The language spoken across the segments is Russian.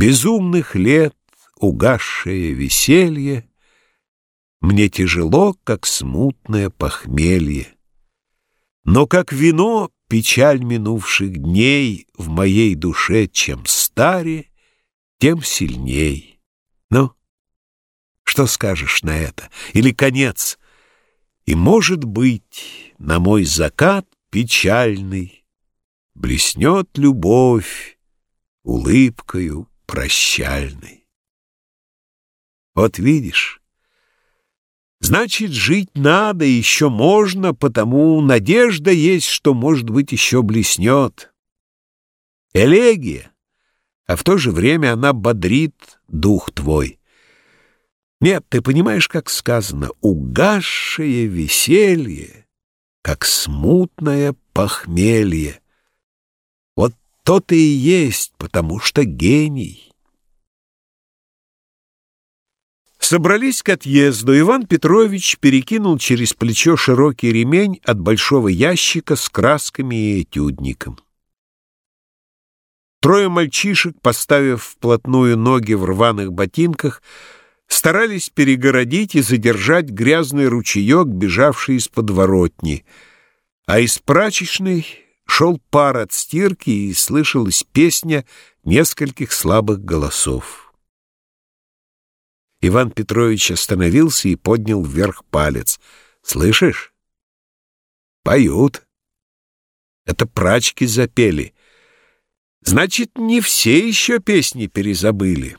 Безумных лет угасшее веселье Мне тяжело, как смутное похмелье. Но как вино печаль минувших дней В моей душе чем старе, тем сильней. Ну, что скажешь на это? Или конец? И, может быть, на мой закат печальный Блеснет любовь улыбкою прощальной. Вот видишь, значит, жить надо, еще можно, потому надежда есть, что, может быть, еще блеснет. Элегия, а в то же время она бодрит дух твой. Нет, ты понимаешь, как сказано, угасшее веселье, как смутное похмелье. Вот то-то и есть, потому что гений. Собрались к отъезду. Иван Петрович перекинул через плечо широкий ремень от большого ящика с красками и этюдником. Трое мальчишек, поставив вплотную ноги в рваных ботинках, старались перегородить и задержать грязный ручеек, бежавший из подворотни, а из прачечной шел пар от стирки и слышалась песня нескольких слабых голосов. Иван Петрович остановился и поднял вверх палец. «Слышишь? Поют. Это прачки запели. Значит, не все еще песни перезабыли».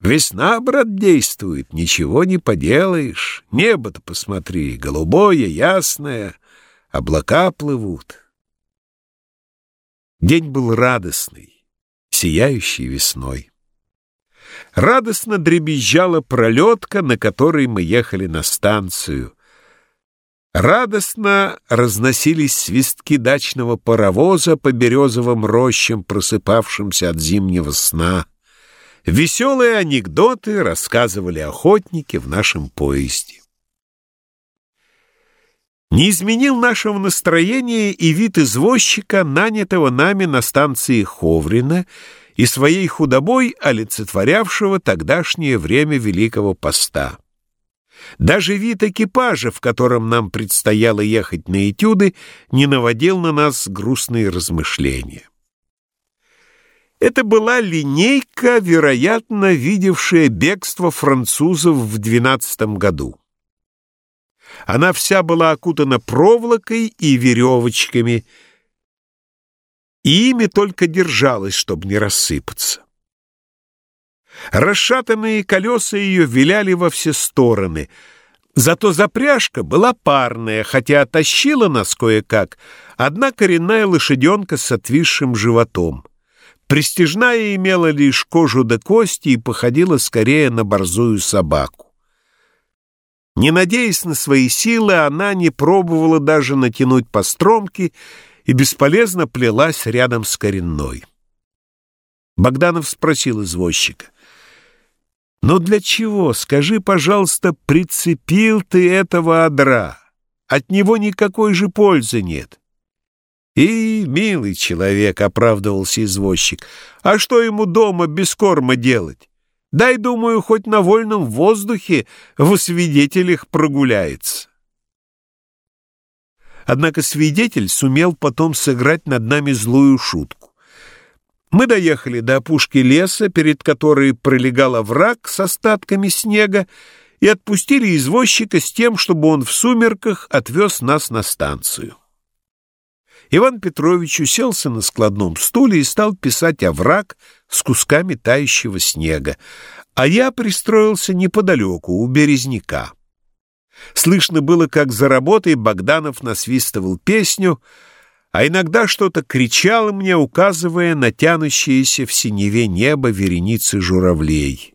Весна, брат, действует, ничего не поделаешь. Небо-то посмотри, голубое, ясное, облака плывут. День был радостный, сияющий весной. Радостно дребезжала пролетка, на которой мы ехали на станцию. Радостно разносились свистки дачного паровоза по березовым рощам, просыпавшимся от зимнего сна. Веселые анекдоты рассказывали охотники в нашем поезде. Не изменил нашего настроения и вид извозчика, нанятого нами на станции Ховрина и своей худобой олицетворявшего тогдашнее время Великого Поста. Даже вид экипажа, в котором нам предстояло ехать на этюды, не наводил на нас грустные размышления. Это была линейка, вероятно, видевшая бегство французов в двенадцатом году. Она вся была окутана проволокой и веревочками, и ими только держалась, чтобы не рассыпаться. Расшатанные колеса ее виляли во все стороны, зато запряжка была парная, хотя тащила нас кое-как одна коренная лошаденка с отвисшим животом. Престижная имела лишь кожу до кости и походила скорее на борзую собаку. Не надеясь на свои силы, она не пробовала даже натянуть постромки и бесполезно плелась рядом с коренной. Богданов спросил извозчика. «Но для чего, скажи, пожалуйста, прицепил ты этого одра? От него никакой же пользы нет». «И, милый человек», — оправдывался извозчик, — «а что ему дома без корма делать? Дай, думаю, хоть на вольном воздухе в свидетелях прогуляется». Однако свидетель сумел потом сыграть над нами злую шутку. Мы доехали до опушки леса, перед которой пролегал овраг с остатками снега, и отпустили извозчика с тем, чтобы он в сумерках отвез нас на станцию. Иван Петрович уселся на складном стуле и стал писать овраг с кусками тающего снега, а я пристроился неподалеку, у березняка. Слышно было, как за работой Богданов насвистывал песню, а иногда что-то кричал мне, указывая на тянущиеся в синеве небо вереницы журавлей.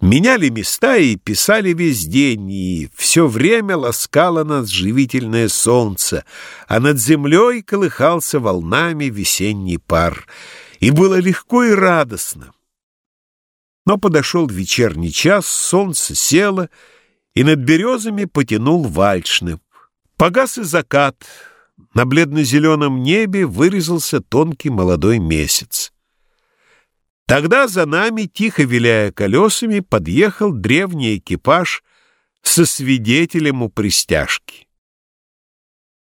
Меняли места и писали весь день, и все время ласкало нас живительное солнце, а над землей колыхался волнами весенний пар. И было легко и радостно. Но подошел вечерний час, солнце село, и над березами потянул вальшны. Погас и закат, На бледно-зеленом небе вырезался тонкий молодой месяц. Тогда за нами, тихо виляя колесами, подъехал древний экипаж со свидетелем у пристяжки.